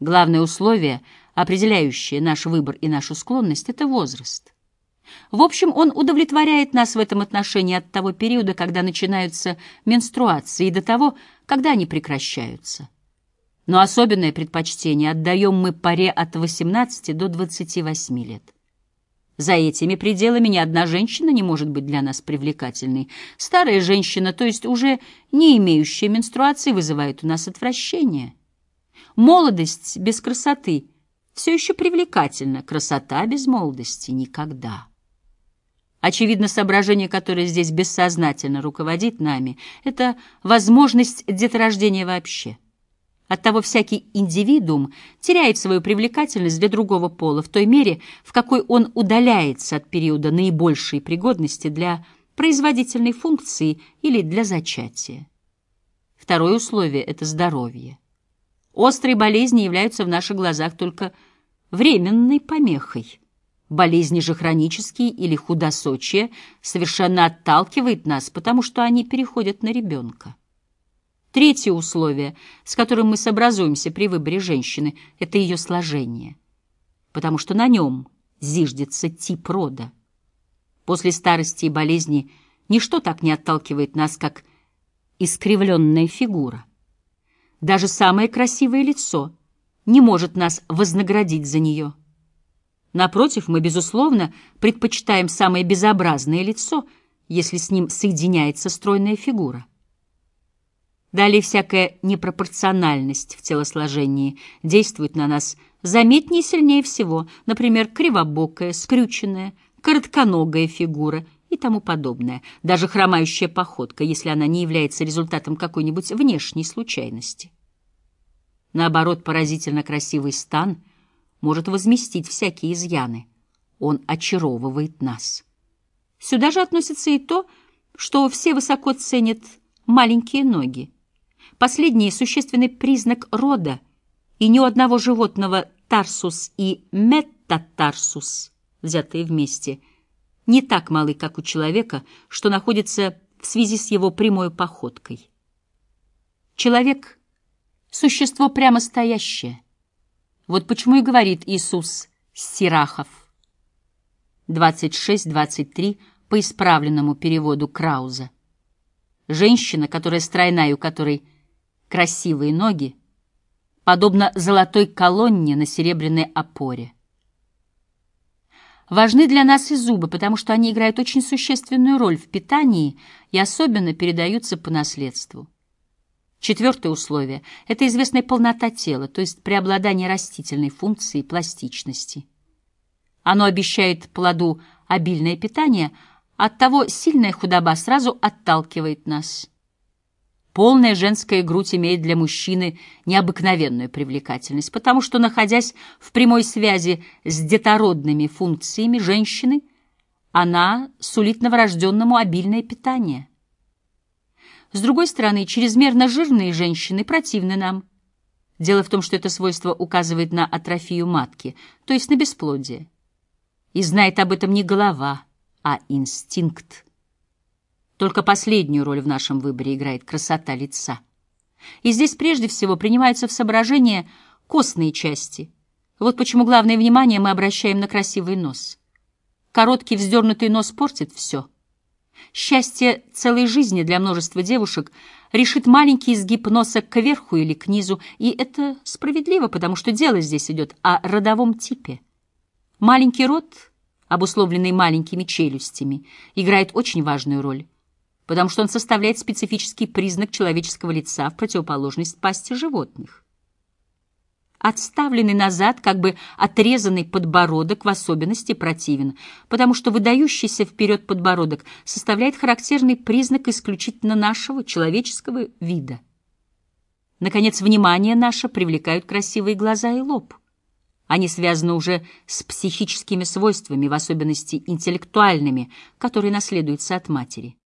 Главное условие, определяющее наш выбор и нашу склонность, — это возраст. В общем, он удовлетворяет нас в этом отношении от того периода, когда начинаются менструации, и до того, когда они прекращаются. Но особенное предпочтение отдаем мы паре от 18 до 28 лет. За этими пределами ни одна женщина не может быть для нас привлекательной. Старая женщина, то есть уже не имеющая менструации, вызывает у нас отвращение. Молодость без красоты все еще привлекательна, красота без молодости никогда. Очевидно, соображение, которое здесь бессознательно руководит нами, это возможность деторождения вообще. Оттого всякий индивидуум теряет свою привлекательность для другого пола в той мере, в какой он удаляется от периода наибольшей пригодности для производительной функции или для зачатия. Второе условие — это здоровье. Острые болезни являются в наших глазах только временной помехой. Болезни же хронические или худосочие совершенно отталкивает нас, потому что они переходят на ребенка. Третье условие, с которым мы сообразуемся при выборе женщины, это ее сложение, потому что на нем зиждется тип рода. После старости и болезни ничто так не отталкивает нас, как искривленная фигура. Даже самое красивое лицо не может нас вознаградить за нее. Напротив, мы, безусловно, предпочитаем самое безобразное лицо, если с ним соединяется стройная фигура. Далее всякая непропорциональность в телосложении действует на нас заметнее и сильнее всего, например, кривобокая, скрюченная, коротконогая фигура и тому подобное, даже хромающая походка, если она не является результатом какой-нибудь внешней случайности. Наоборот, поразительно красивый стан может возместить всякие изъяны. Он очаровывает нас. Сюда же относится и то, что все высоко ценят маленькие ноги. Последний — существенный признак рода, и ни у одного животного тарсус и метатарсус, взятые вместе, не так малы, как у человека, что находится в связи с его прямой походкой. Человек — существо прямо стоящее. Вот почему и говорит Иисус Сирахов. 26-23 по исправленному переводу Крауза. Женщина, которая стройна и у которой – красивые ноги, подобно золотой колонне на серебряной опоре. Важны для нас и зубы, потому что они играют очень существенную роль в питании и особенно передаются по наследству. Четвертое условие — это известная полнота тела, то есть преобладание растительной функции пластичности. Оно обещает плоду обильное питание, оттого сильная худоба сразу отталкивает нас. Полная женская грудь имеет для мужчины необыкновенную привлекательность, потому что, находясь в прямой связи с детородными функциями женщины, она сулит новорожденному обильное питание. С другой стороны, чрезмерно жирные женщины противны нам. Дело в том, что это свойство указывает на атрофию матки, то есть на бесплодие. И знает об этом не голова, а инстинкт. Только последнюю роль в нашем выборе играет красота лица. И здесь прежде всего принимаются в соображение костные части. Вот почему главное внимание мы обращаем на красивый нос. Короткий вздернутый нос портит все. Счастье целой жизни для множества девушек решит маленький изгиб носа кверху или к низу, и это справедливо, потому что дело здесь идет о родовом типе. Маленький рот, обусловленный маленькими челюстями, играет очень важную роль потому что он составляет специфический признак человеческого лица в противоположность пасти животных. Отставленный назад, как бы отрезанный подбородок в особенности противен, потому что выдающийся вперед подбородок составляет характерный признак исключительно нашего человеческого вида. Наконец, внимание наше привлекают красивые глаза и лоб. Они связаны уже с психическими свойствами, в особенности интеллектуальными, которые наследуются от матери.